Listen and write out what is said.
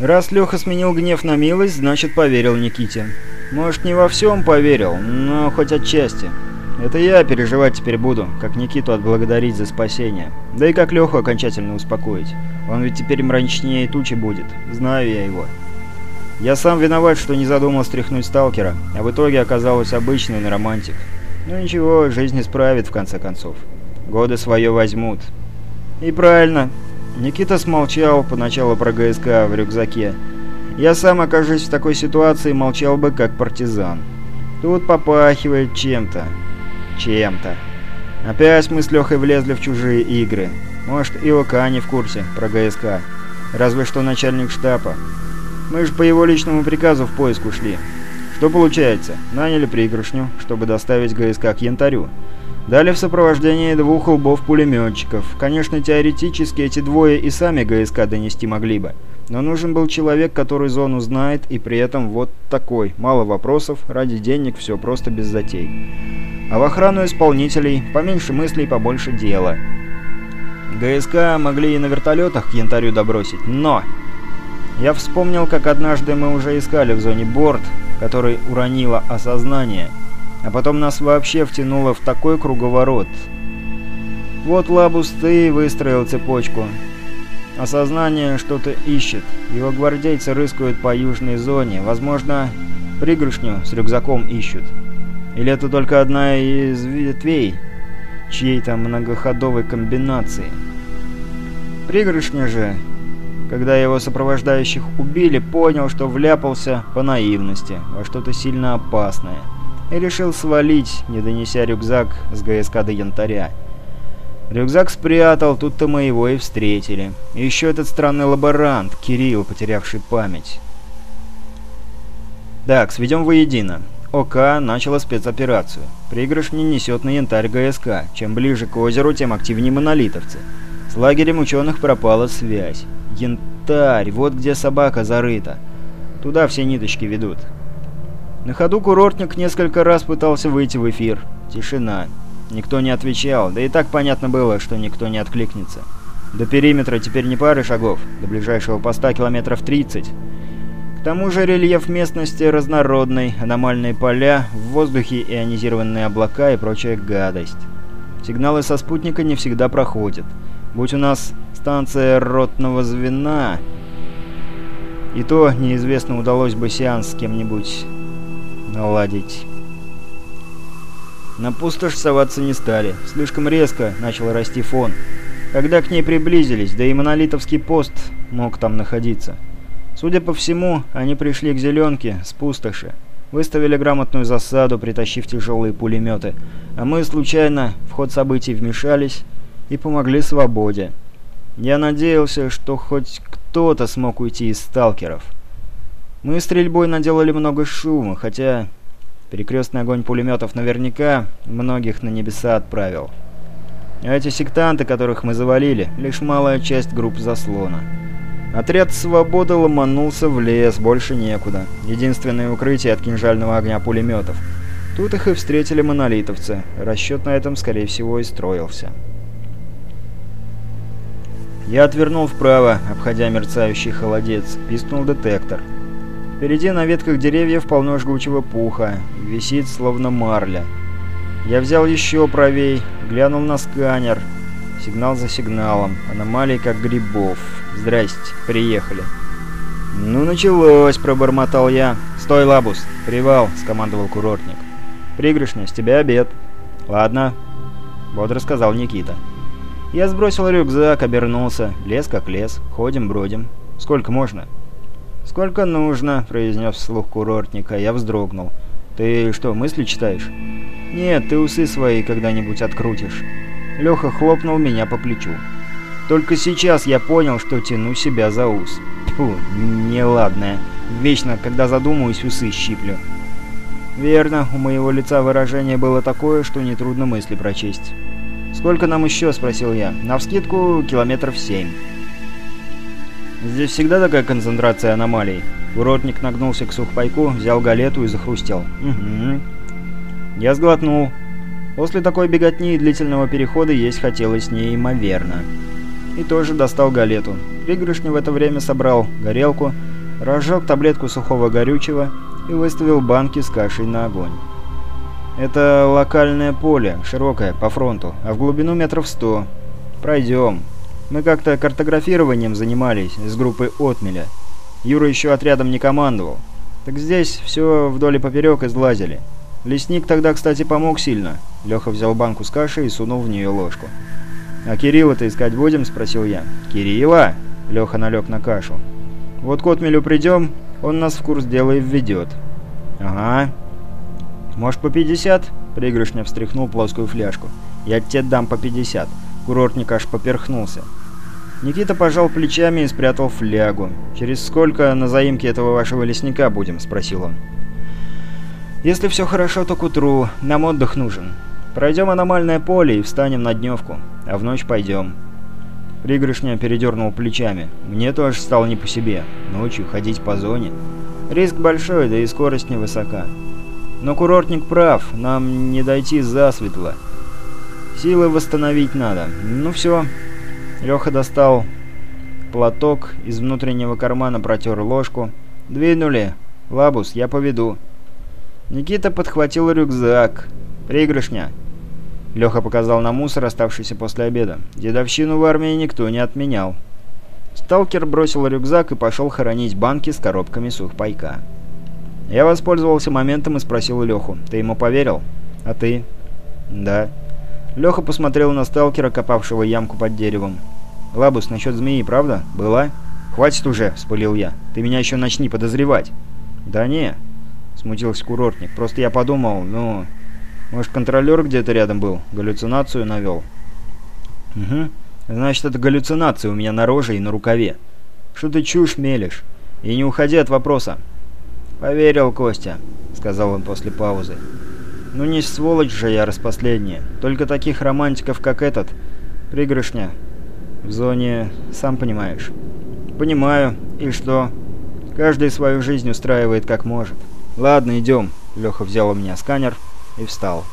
Раз Леха сменил гнев на милость, значит поверил Никите. Может, не во всем поверил, но хоть отчасти. Это я переживать теперь буду, как Никиту отблагодарить за спасение. Да и как Леху окончательно успокоить. Он ведь теперь мрачнее тучи будет. Знаю я его. Я сам виноват, что не задумал стряхнуть сталкера, а в итоге оказалось обычный романтик. Ну ничего, жизнь исправит в конце концов. Годы свое возьмут. И правильно. Никита смолчал поначалу про ГСК в рюкзаке. Я сам, окажусь в такой ситуации, молчал бы как партизан. Тут попахивает чем-то. Чем-то. Опять мы с Лехой влезли в чужие игры. Может, и ОК не в курсе про ГСК. Разве что начальник штаба. Мы же по его личному приказу в поиск ушли. Что получается? Наняли пригоршню, чтобы доставить ГСК к янтарю. Дали в сопровождении двух лбов-пулеметчиков. Конечно, теоретически эти двое и сами ГСК донести могли бы. Но нужен был человек, который зону знает, и при этом вот такой. Мало вопросов, ради денег, все просто без затей. А в охрану исполнителей поменьше мыслей, побольше дела. ГСК могли и на вертолетах к янтарю добросить, но... Я вспомнил, как однажды мы уже искали в зоне борт, который уронило осознание, а потом нас вообще втянуло в такой круговорот. Вот Лабус ты выстроил цепочку. Осознание что-то ищет. Его гвардейцы рыскают по южной зоне. Возможно, пригоршню с рюкзаком ищут. Или это только одна из ветвей чьей-то многоходовой комбинации. Пригоршня же когда его сопровождающих убили, понял, что вляпался по наивности во что-то сильно опасное. И решил свалить, не донеся рюкзак с ГСК до янтаря. Рюкзак спрятал, тут-то мы его и встретили. И еще этот странный лаборант, Кирилл, потерявший память. Так, сведем воедино. ОК начала спецоперацию. Пригрыш не несет на янтарь ГСК. Чем ближе к озеру, тем активнее монолитовцы. С лагерем ученых пропала связь. Янтарь, вот где собака зарыта. Туда все ниточки ведут. На ходу курортник несколько раз пытался выйти в эфир. Тишина. Никто не отвечал, да и так понятно было, что никто не откликнется. До периметра теперь не пары шагов, до ближайшего поста километров 30. К тому же рельеф местности разнородный, аномальные поля, в воздухе ионизированные облака и прочая гадость. Сигналы со спутника не всегда проходят. Будь у нас станция ротного звена, и то неизвестно, удалось бы сеанс с кем-нибудь наладить. На пустошь соваться не стали. Слишком резко начал расти фон. Когда к ней приблизились, да и монолитовский пост мог там находиться. Судя по всему, они пришли к зеленке с пустоши. Выставили грамотную засаду, притащив тяжелые пулеметы. А мы случайно в ход событий вмешались и помогли свободе. Я надеялся, что хоть кто-то смог уйти из сталкеров. Мы стрельбой наделали много шума, хотя перекрестный огонь пулеметов наверняка многих на небеса отправил. А эти сектанты, которых мы завалили, лишь малая часть групп заслона. Отряд «Свобода» ломанулся в лес, больше некуда. Единственное укрытие от кинжального огня пулеметов. Тут их и встретили монолитовцы. Расчет на этом, скорее всего, и строился. Я отвернул вправо, обходя мерцающий холодец. Пискнул детектор. Впереди на ветках деревьев полно жгучего пуха. Висит, словно марля. Я взял еще правей, глянул на сканер. Сигнал за сигналом. Аномалии как грибов. Здрасте, приехали. «Ну, началось», — пробормотал я. «Стой, Лабус! Привал!» — скомандовал курортник. «Пригрышня, с тебя обед». «Ладно», — бодро сказал Никита. Я сбросил рюкзак, обернулся. Лес как лес. Ходим, бродим. Сколько можно? «Сколько нужно», — произнес вслух курортника. Я вздрогнул. «Ты что, мысли читаешь?» «Нет, ты усы свои когда-нибудь открутишь». Леха хлопнул меня по плечу. Только сейчас я понял, что тяну себя за ус. Фу, неладное. Вечно, когда задумаюсь, усы щиплю. Верно, у моего лица выражение было такое, что нетрудно мысли прочесть. «Сколько нам еще?» – спросил я. «Навскидку километров семь». «Здесь всегда такая концентрация аномалий?» Уродник нагнулся к сухпайку, взял галету и захрустел. «Угу». Я сглотнул. После такой беготни и длительного перехода есть хотелось неимоверно. И тоже достал галету. Пригоршню в это время собрал горелку, разжег таблетку сухого горючего и выставил банки с кашей на огонь. Это локальное поле, широкое, по фронту, а в глубину метров сто. Пройдем. Мы как-то картографированием занимались с группой Отмеля. Юра еще отрядом не командовал. Так здесь все вдоль и поперек излазили. Лесник тогда, кстати, помог сильно. Леха взял банку с кашей и сунул в нее ложку. «А Кирилла-то искать будем?» – спросил я. «Кирилла?» – Леха налег на кашу. «Вот к Отмелю придем, он нас в курс дела и введет». «Ага». «Может, по 50?» – пригоршня встряхнул плоскую фляжку. «Я тебе дам по 50». Курортник аж поперхнулся. Никита пожал плечами и спрятал флягу. «Через сколько на заимке этого вашего лесника будем?» – спросил он. «Если все хорошо, то к утру. Нам отдых нужен. Пройдем аномальное поле и встанем на дневку. А в ночь пойдем». Пригоршня передернул плечами. «Мне тоже стало не по себе. Ночью ходить по зоне. Риск большой, да и скорость невысока. Но курортник прав, нам не дойти засветло. Силы восстановить надо. Ну все, Леха достал платок, из внутреннего кармана протер ложку. «Двинули. Лабус, я поведу». Никита подхватил рюкзак. «Пригрышня». Леха показал на мусор, оставшийся после обеда. Дедовщину в армии никто не отменял. Сталкер бросил рюкзак и пошел хоронить банки с коробками сухпайка. Я воспользовался моментом и спросил Леху. «Ты ему поверил?» «А ты?» «Да». Леха посмотрел на сталкера, копавшего ямку под деревом. «Лабус, насчет змеи, правда? Была?» «Хватит уже», — вспылил я. «Ты меня еще начни подозревать». «Да не», — смутился курортник. «Просто я подумал, ну... Может, контролер где-то рядом был? Галлюцинацию навел?» «Угу. Значит, это галлюцинация у меня на роже и на рукаве. Что ты чушь мелешь? И не уходи от вопроса». «Поверил, Костя», — сказал он после паузы. Ну не сволочь же я распоследняя. Только таких романтиков, как этот, пригоршня. В зоне, сам понимаешь. Понимаю. И что? Каждый свою жизнь устраивает как может. Ладно, идем. Леха взял у меня сканер и встал.